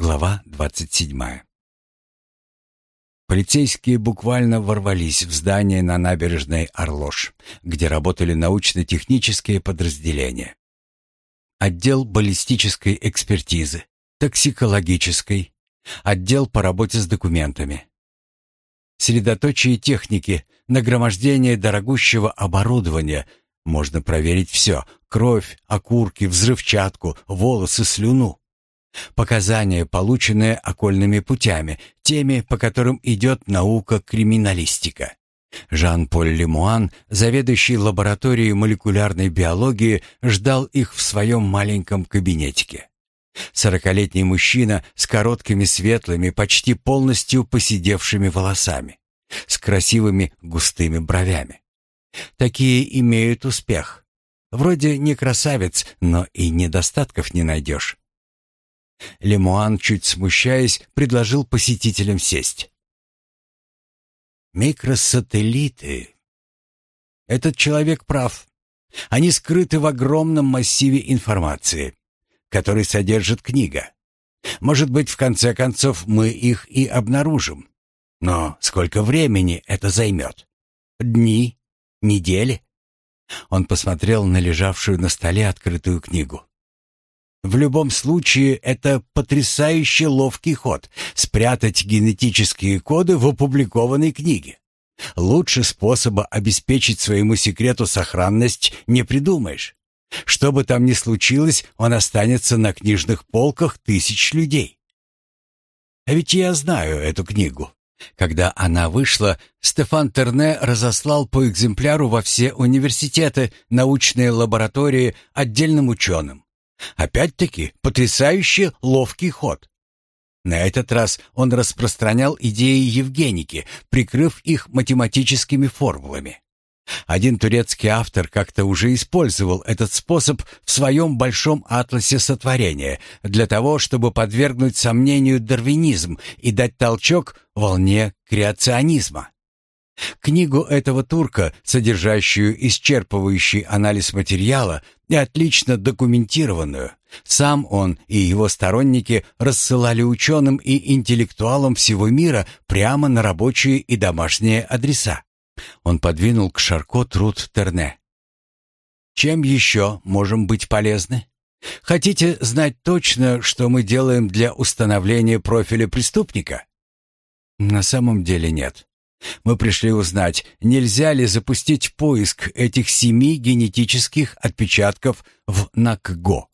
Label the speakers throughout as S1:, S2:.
S1: Глава 27. Полицейские буквально ворвались в здание на набережной Орлош, где работали научно-технические подразделения. Отдел баллистической экспертизы, токсикологической, отдел по работе с документами. Средоточие техники, нагромождение дорогущего оборудования. Можно проверить все – кровь, окурки, взрывчатку, волосы, слюну. Показания, полученные окольными путями, теми, по которым идет наука криминалистика. Жан-Поль Лемуан, заведующий лабораторией молекулярной биологии, ждал их в своем маленьком кабинетике. Сорокалетний мужчина с короткими светлыми, почти полностью поседевшими волосами, с красивыми густыми бровями. Такие имеют успех. Вроде не красавец, но и недостатков не найдешь. Лемуан, чуть смущаясь, предложил посетителям сесть. Микросателлиты. Этот человек прав. Они скрыты в огромном массиве информации, который содержит книга. Может быть, в конце концов, мы их и обнаружим. Но сколько времени это займет? Дни? Недели? Он посмотрел на лежавшую на столе открытую книгу. В любом случае, это потрясающе ловкий ход — спрятать генетические коды в опубликованной книге. Лучше способа обеспечить своему секрету сохранность не придумаешь. Что бы там ни случилось, он останется на книжных полках тысяч людей. А ведь я знаю эту книгу. Когда она вышла, Стефан Терне разослал по экземпляру во все университеты, научные лаборатории, отдельным ученым. Опять-таки, потрясающе ловкий ход. На этот раз он распространял идеи Евгеники, прикрыв их математическими формулами. Один турецкий автор как-то уже использовал этот способ в своем большом атласе сотворения для того, чтобы подвергнуть сомнению дарвинизм и дать толчок волне креационизма. Книгу этого турка, содержащую исчерпывающий анализ материала и отлично документированную, сам он и его сторонники рассылали ученым и интеллектуалам всего мира прямо на рабочие и домашние адреса. Он подвинул к Шарко труд Терне. «Чем еще можем быть полезны? Хотите знать точно, что мы делаем для установления профиля преступника?» «На самом деле нет. Мы пришли узнать, нельзя ли запустить поиск этих семи генетических отпечатков в НАКГО.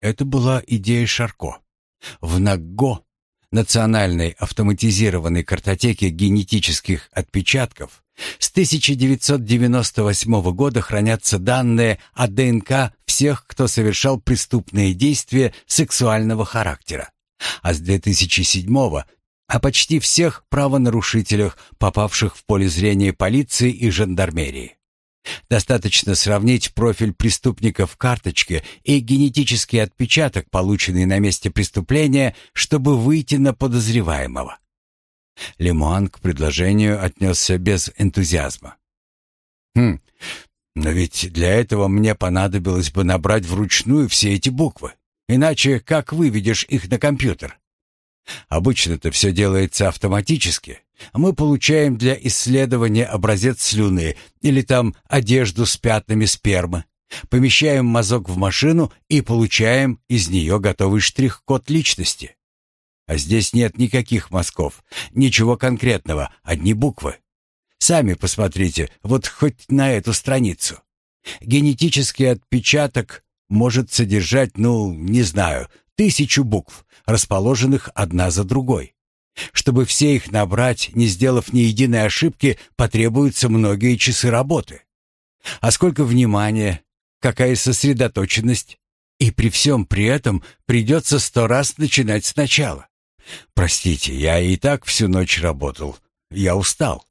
S1: Это была идея Шарко. В НАКГО, национальной автоматизированной картотеке генетических отпечатков, с 1998 года хранятся данные о ДНК всех, кто совершал преступные действия сексуального характера. А с 2007 о почти всех правонарушителях, попавших в поле зрения полиции и жандармерии. Достаточно сравнить профиль преступника в карточке и генетический отпечаток, полученный на месте преступления, чтобы выйти на подозреваемого. Лемуан к предложению отнесся без энтузиазма. «Хм, но ведь для этого мне понадобилось бы набрать вручную все эти буквы. Иначе как выведешь их на компьютер? Обычно-то все делается автоматически. Мы получаем для исследования образец слюны или там одежду с пятнами спермы. Помещаем мазок в машину и получаем из нее готовый штрих-код личности. А здесь нет никаких мазков, ничего конкретного, одни буквы. Сами посмотрите, вот хоть на эту страницу. Генетический отпечаток может содержать, ну, не знаю, тысячу букв, расположенных одна за другой. Чтобы все их набрать, не сделав ни единой ошибки, потребуются многие часы работы. А сколько внимания, какая сосредоточенность. И при всем при этом придется сто раз начинать сначала. Простите, я и так всю ночь работал. Я устал.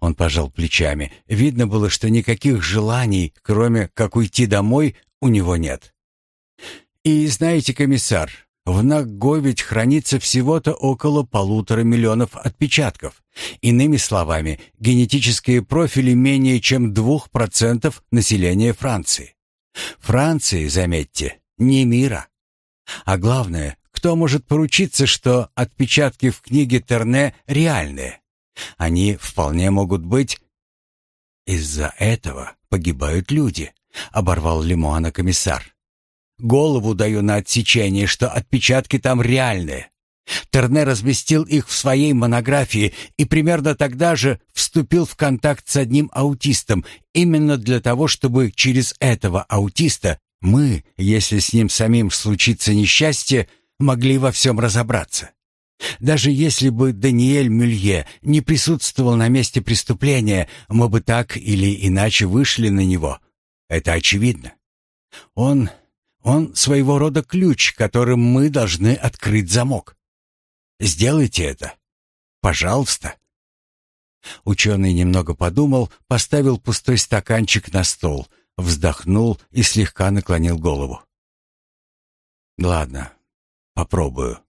S1: Он пожал плечами. Видно было, что никаких желаний, кроме как уйти домой, у него нет. И знаете, комиссар, в НАГГО ведь хранится всего-то около полутора миллионов отпечатков. Иными словами, генетические профили менее чем двух процентов населения Франции. Франции, заметьте, не мира. А главное, кто может поручиться, что отпечатки в книге Терне реальные? Они вполне могут быть... Из-за этого погибают люди, оборвал Лимуана комиссар. Голову даю на отсечение, что отпечатки там реальные. Терне разместил их в своей монографии и примерно тогда же вступил в контакт с одним аутистом, именно для того, чтобы через этого аутиста мы, если с ним самим случится несчастье, могли во всем разобраться. Даже если бы Даниэль Мюлье не присутствовал на месте преступления, мы бы так или иначе вышли на него. Это очевидно. Он... он своего рода ключ, которым мы должны открыть замок. Сделайте это. Пожалуйста. Ученый немного подумал, поставил пустой стаканчик на стол, вздохнул и слегка наклонил голову. «Ладно, попробую.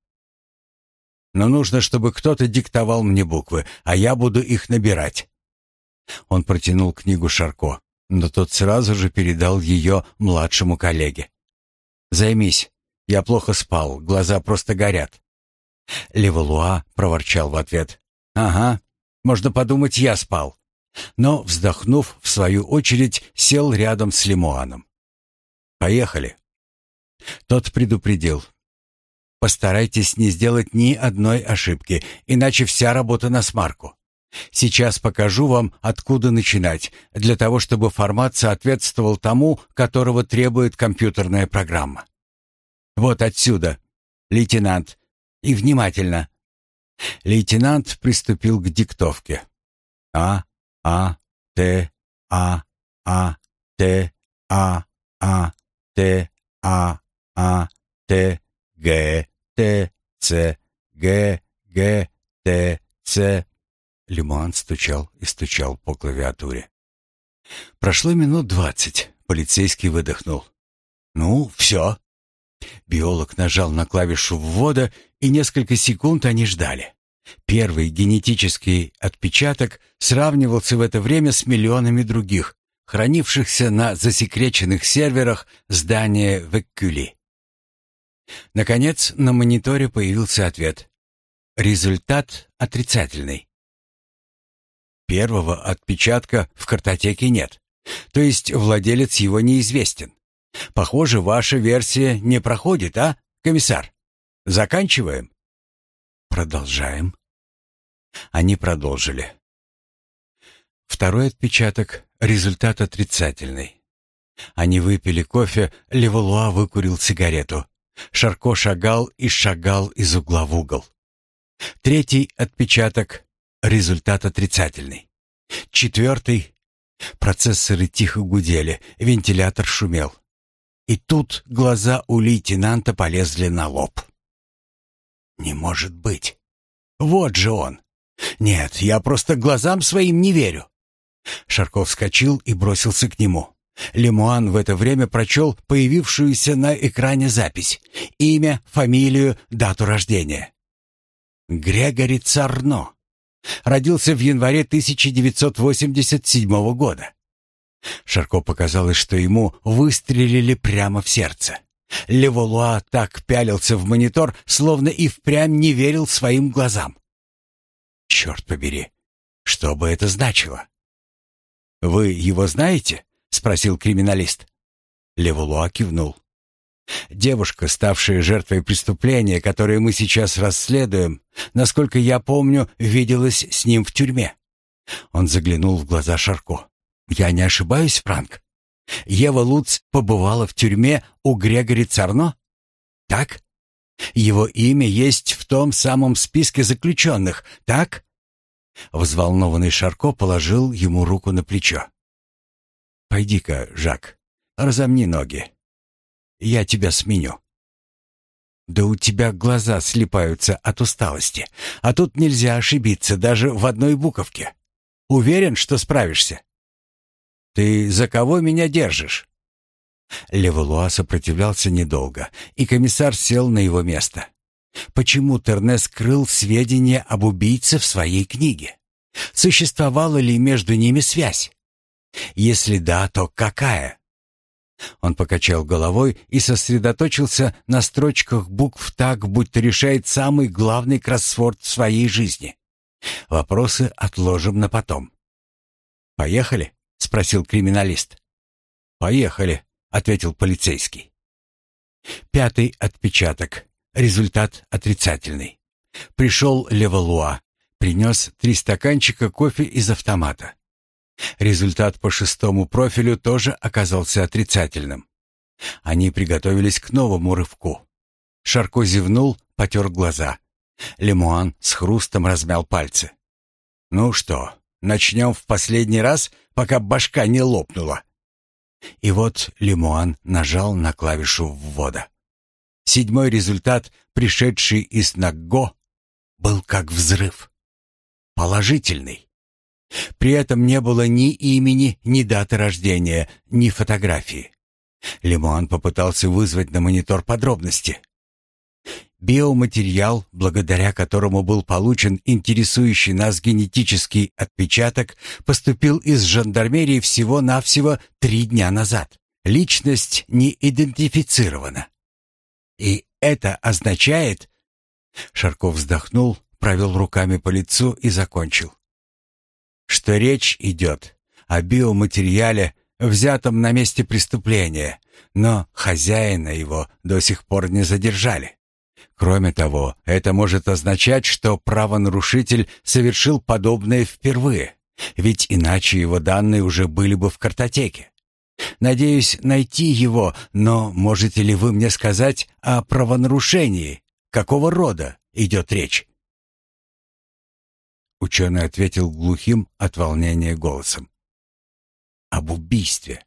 S1: Но нужно, чтобы кто-то диктовал мне буквы, а я буду их набирать». Он протянул книгу Шарко, но тот сразу же передал ее младшему коллеге. «Займись. Я плохо спал, глаза просто горят». Левалуа проворчал в ответ. «Ага, можно подумать, я спал». Но, вздохнув, в свою очередь, сел рядом с Лемуаном. «Поехали». Тот предупредил. «Постарайтесь не сделать ни одной ошибки, иначе вся работа на смарку. Сейчас покажу вам, откуда начинать, для того, чтобы формат соответствовал тому, которого требует компьютерная программа. Вот отсюда, лейтенант, и внимательно. Лейтенант приступил к диктовке. А, А, Т, А, А, Т, А, А, Т, А, А, Т, Г, Т, Ц, Г, Г, Т, Ц. Лимон стучал и стучал по клавиатуре. Прошло минут двадцать. Полицейский выдохнул. «Ну, все». Биолог нажал на клавишу ввода, и несколько секунд они ждали. Первый генетический отпечаток сравнивался в это время с миллионами других, хранившихся на засекреченных серверах здания Веккюли. Наконец, на мониторе появился ответ. Результат отрицательный. Первого отпечатка в картотеке нет, то есть владелец его неизвестен. Похоже, ваша версия не проходит, а, комиссар? Заканчиваем? Продолжаем. Они продолжили. Второй отпечаток — результат отрицательный. Они выпили кофе, Леволуа выкурил сигарету. Шарко шагал и шагал из угла в угол. Третий отпечаток — результат отрицательный. Четвертый — процессоры тихо гудели, вентилятор шумел. И тут глаза у лейтенанта полезли на лоб. «Не может быть! Вот же он! Нет, я просто глазам своим не верю!» Шарков вскочил и бросился к нему. Лемуан в это время прочел появившуюся на экране запись. Имя, фамилию, дату рождения. Грегори Царно. Родился в январе 1987 года. Шарко показалось, что ему выстрелили прямо в сердце. Леволуа так пялился в монитор, словно и впрямь не верил своим глазам. «Черт побери, что бы это значило?» «Вы его знаете?» — спросил криминалист. Леволуа кивнул. «Девушка, ставшая жертвой преступления, которое мы сейчас расследуем, насколько я помню, виделась с ним в тюрьме». Он заглянул в глаза Шарко. Я не ошибаюсь, Франк? Ева Луц побывала в тюрьме у Грегори Царно? Так? Его имя есть в том самом списке заключенных, так? Взволнованный Шарко положил ему руку на плечо. «Пойди-ка, Жак, разомни ноги. Я тебя сменю». «Да у тебя глаза слипаются от усталости, а тут нельзя ошибиться даже в одной буковке. Уверен, что справишься?» «Ты за кого меня держишь?» Левелуа сопротивлялся недолго, и комиссар сел на его место. Почему Терне скрыл сведения об убийце в своей книге? Существовала ли между ними связь? Если да, то какая? Он покачал головой и сосредоточился на строчках букв так, будто решает самый главный кроссворд в своей жизни. Вопросы отложим на потом. «Поехали?» — спросил криминалист. «Поехали», — ответил полицейский. Пятый отпечаток. Результат отрицательный. Пришел Левалуа. Принес три стаканчика кофе из автомата. Результат по шестому профилю тоже оказался отрицательным. Они приготовились к новому рывку. Шарко зевнул, потер глаза. Лемуан с хрустом размял пальцы. «Ну что, начнем в последний раз, пока башка не лопнула?» И вот Лемуан нажал на клавишу ввода. Седьмой результат, пришедший из Нагго, был как взрыв. Положительный. При этом не было ни имени, ни даты рождения, ни фотографии. Лемуан попытался вызвать на монитор подробности. Биоматериал, благодаря которому был получен интересующий нас генетический отпечаток, поступил из жандармерии всего-навсего три дня назад. Личность не идентифицирована. И это означает... Шарков вздохнул, провел руками по лицу и закончил. Что речь идет о биоматериале, взятом на месте преступления, но хозяина его до сих пор не задержали. Кроме того, это может означать, что правонарушитель совершил подобное впервые, ведь иначе его данные уже были бы в картотеке. Надеюсь найти его, но можете ли вы мне сказать о правонарушении? Какого рода идет речь?» Ученый ответил глухим от волнения голосом. «Об убийстве.